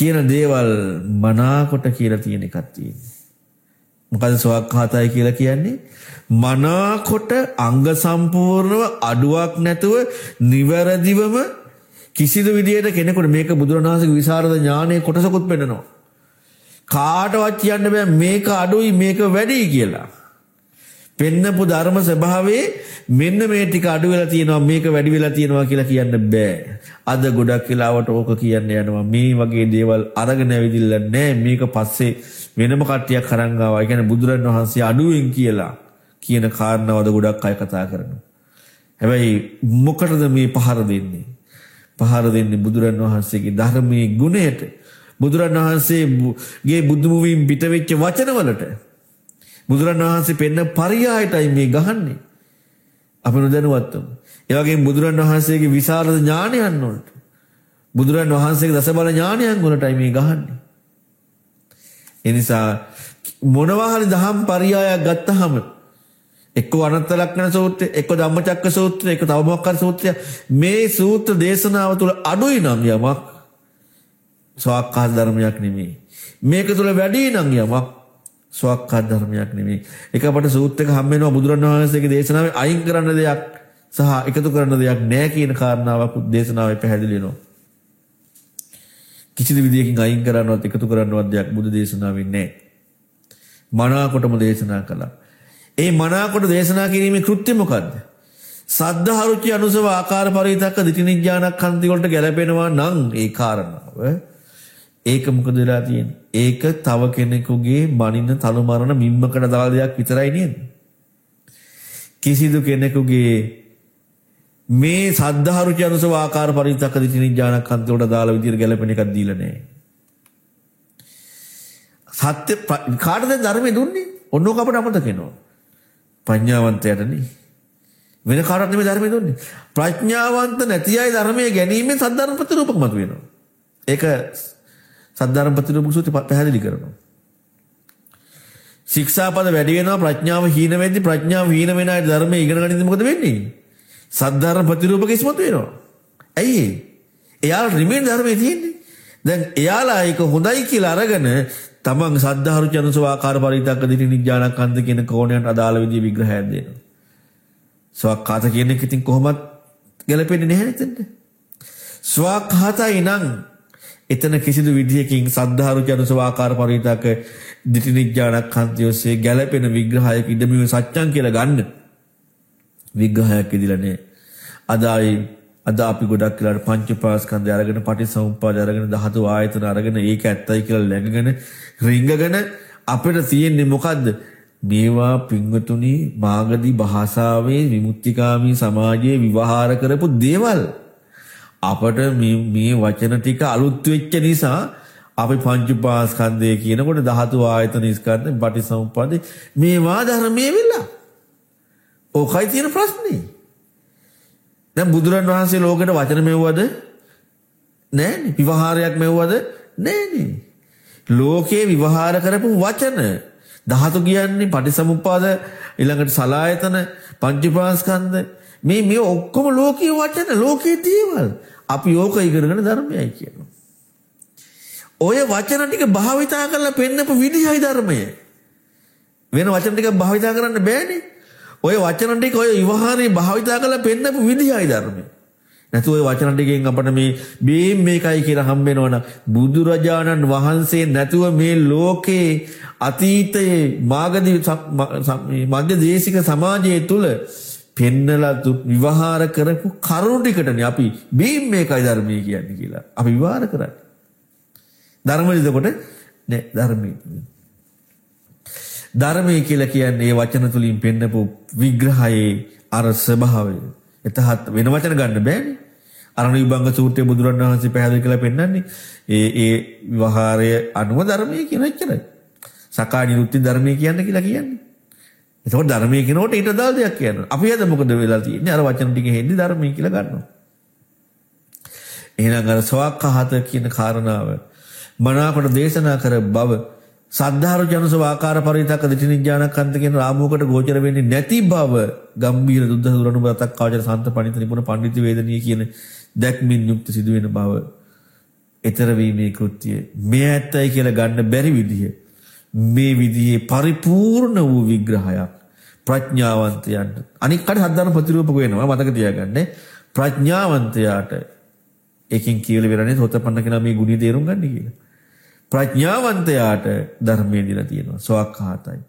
කියන දේවල් මනාකොට කියලා තියෙන එකක් තියෙනවා. මොකද සවක්ඛාතයි කියලා කියන්නේ මනාකොට අංග සම්පූර්ණව අඩුවක් නැතුව නිවැරදිවම කිසිදු විදියට කෙනෙකුට මේක බුදුරණාහිගේ විසරද ඥානයේ කොටසකුත් පෙන්නනවා. කාටවත් කියන්න බෑ මේක අඩුයි මේක වැඩි කියලා. පෙන්නපු ධර්ම ස්වභාවයේ මෙන්න මේ ටික අඩු වෙලා තියෙනවා මේක වැඩි වෙලා තියෙනවා කියලා කියන්න බෑ. අද ගොඩක් වෙලාවට ඕක කියන්න යනවා මේ වගේ දේවල් අරගෙන ඇවිදින්න නෑ මේක පස්සේ වෙනම කට්ටියක් අරන් ආවා. ඒ කියන්නේ බුදුරන් වහන්සේ අඩුවෙන් කියලා කියන කාරණාවද ගොඩක් අය කතා කරනවා. හැබැයි මොකටද මේ පහර දෙන්නේ? පහර දෙන්නේ බුදුරන් වහන්සේගේ ධර්මයේ ගුණයට. බුදුරන් වහන්සේගේ බුදුමුවින් පිටවෙච්ච වචනවලට. බුදුරන් වහන්සේ පෙන්න පරියායටයි මේ ගහන්නේ. අපි නොදැනුවත්වම. ඒ වගේම බුදුරන් වහන්සේගේ විශාල ඥානයන් වලට බුදුරන් වහන්සේගේ දසබල ඥානයන් වලටයි මේ ගහන්නේ. ඒ නිසා මොනවා හරි දහම් පරියායක් ගත්තහම එක්ක අනත්ත ලක්ෂණ සූත්‍රය, එක්ක ධම්මචක්ක සූත්‍රය, එක්ක තව මොකක් හරි සූත්‍රය මේ සූත්‍ර දේශනාව තුළ අඩුයි නම් යමක් ස්වාක්ඛාත ධර්මයක් නෙමෙයි. මේක තුළ වැඩි නම් යමක් ස්වක්ඛාත ධර්මයක් නෙමෙයි. එක අපට සූත්‍රයක හම් වෙනවා බුදුරණවහන්සේගේ දේශනාවේ අයින් කරන්න දෙයක් සහ එකතු කරන්න දෙයක් නැහැ කියන කාරණාවක් දේශනාවේ පැහැදිලි වෙනවා. කිසිදු විදියකින් අයින් කරන්නවත් එකතු කරන්නවත් දෙයක් බුදු දේශනාවේ නැහැ. මනාකොටම දේශනා කළා. ඒ මනාකොට දේශනා කිරීමේ කෘත්‍ය මොකද්ද? සද්ධාරුචි අනුසව ආකාර පරිවිතක්ක දිටිනිඥානක් හන්ති වලට ගැලපෙනවා නම් ඒ කාරණාව ඒක මොකද වෙලා තියෙන්නේ? ඒක තව කෙනෙකුගේ මනින්න තනු මරණ මිම්මකට දාලා දෙයක් විතරයි නේද? කිසිදු කෙනෙකුගේ මේ සද්ධාරුචි අනුසව ආකාර පරිවිතක්ක දිටිනිඥානක් හන්ති වලට දාලා විදියට ගැලපෙන එකක් දීලා නැහැ. සත්‍ය කාටද ධර්මය දුන්නේ? ඔන්නෝක අපට අමතක වෙනවා. ප්‍රඥාවන්තයටනේ. වෙන කාටවත් නෙමෙයි ධර්මය දුන්නේ. ප්‍රඥාවන්ත නැති අය ධර්මයේ ගැනීමෙන් සද්ධර්ම ප්‍රතිරූපක මත වෙනවා. ඒක සද්ධර්ම ප්‍රතිරූපක සූත්‍රය පැහැදිලි කරනවා. ශික්ෂාපද වැඩි වෙනවා ප්‍රඥාව හීන වෙද්දී ප්‍රඥාව හීන වෙන අය ධර්මයේ ඉගෙන ගනිද්දී මොකද වෙන්නේ? සද්ධර්ම ප්‍රතිරූපක ඉස්මතු වෙනවා. ඇයි ඒ? එයාලා රිමේන් ධර්මයේ තියෙන්නේ. දැන් එයාලා ඒක හොඳයි කියලා අරගෙන තමන් සද්ධාරු චනුසවාකාර පරිතක්ක දිටි නිඥානකන්ද කියන කෝණයට අදාළ විදිහේ විග්‍රහයක් දෙනවා. ස්වක්ඛාත කියන එක ඉතින් කොහොමත් ගැලපෙන්නේ නැහැ නේද? ස්වක්ඛාතයි නම් එතන කිසිදු විදියකින් සද්ධාරු චනුසවාකාර පරිතක්ක දිටි නිඥානකන්තියොස්සේ ගැලපෙන විග්‍රහයක ඉදමිව සත්‍යං කියලා ගන්න. විග්‍රහයක් ඉදිලා නැහැ. අදායි අද අපි ගොඩක් වෙලාට පංච පාස්කන්ධය අරගෙන පටිසමුප්පාද අරගෙන ධාතු ආයතන අරගෙන ඒක ඇත්තයි කියලා läගගෙන රිංගගෙන අපිට තියෙන්නේ මොකද්ද? මේවා පින්වතුනි මාගදී භාෂාවේ විමුක්තිකාමී සමාජයේ විවහාර කරපු දේවල්. අපට මේ වචන ටික අලුත් වෙච්ච නිසා අපි පංච පාස්කන්ධය කියනකොට ධාතු ආයතන ස්කන්ධ පටිසමුප්පාද මේවා ධර්මයේ වෙලා ඕකයි තියෙන ප්‍රශ්නේ දැන් බුදුරන් වහන්සේ ලෝකෙට වචන මෙව්වද? නෑනේ. විවහාරයක් මෙව්වද? නෑනේ. ලෝකේ විවහාර කරපු වචන ධාතු කියන්නේ පටිසමුප්පාද ඊළඟට සලායතන පංචපාස්කන්ධ මේ මේ ඔක්කොම ලෝකීය වචන ලෝකයේ දේවල් අපි ඕක ඉගෙනගෙන ධර්මයයි කියනවා. ඔය වචන ටික භාවිතා කරලා පෙන්නපු විදිහයි ධර්මය. වෙන වචන ටික භාවිතා කරන්න බෑනේ. ඔය වචන ටික ඔය විවහාරේ භාවිතා කරලා පෙන්නපු විදිහයි ධර්මය. නැතු ඔය වචන ටිකෙන් අපට මේ බීම් මේකයි කියලා හම්බ වෙනවනම් බුදුරජාණන් වහන්සේ නැතුව මේ ලෝකේ අතීතයේ මාගදී මධ්‍ය දේශික සමාජයේ තුල පෙන්නලා විවහාර කරපු කරුණු ටිකටනේ අපි බීම් මේකයි ධර්මයේ කියන්නේ කියලා. අපි විවහාර කරන්නේ. ධර්මයේද කොට නෑ ධර්මයේ. ධර්මය කියලා කියන්නේ ඒ වචන තුලින් පෙන්නපු විග්‍රහයේ අර ස්වභාවය. එතහත් වෙන වචන ගන්න බෑනේ. අරණ විභංග සූත්‍රයේ බුදුරණවහන්සේ පැහැදිලි කරලා පෙන්නන්නේ ඒ ඒ විවහාරය අනුව ධර්මයේ කියන එච්චරයි. සකා නිරුක්ති ධර්මයේ කියන්නේ කියලා කියන්නේ. එතකොට ධර්මයේ කියනකොට ඊට අදාළ දෙයක් කියනවා. අපි අද මොකද වෙලා තියෙන්නේ? අර වචන ටික හෙන්නේ ධර්මයේ කියලා ගන්නවා. එහෙනම් අර සවක්ඛහත කියන කාරණාව මනාකොට දේශනා කර බව සද්ධාරු ජනසව ආකාර පරිතක දිටිනිඥානකන්ත කියන රාමුවකට ගෝචර වෙන්නේ නැති බව ගම්බීර දුද්ද දුරණු බතක් කාචර සන්ත පණිත නිපුණ පඬිති වේදනීය කියන දැක්මින් යුක්ත සිදුවෙන බව එතරවීමේ කෘත්‍යය මේ ඇත්තයි කියලා ගන්න බැරි විදිහ මේ විදිහේ පරිපූර්ණ වූ විග්‍රහයක්. ප්‍රඥාවන්තයන්ට. අනික් කට හදන ප්‍රතිරූපක වෙනවා. මතක තියාගන්න ප්‍රඥාවන්තයාට ඒකෙන් කියලා වෙරනේ සෝතපන්න කෙනා මේ ගුණය තේරුම් ගන්න කියලා. ප්‍රඥාවන්තයාට ධර්මයේ දීලා තියෙනවා. සෝක්ඛාතයි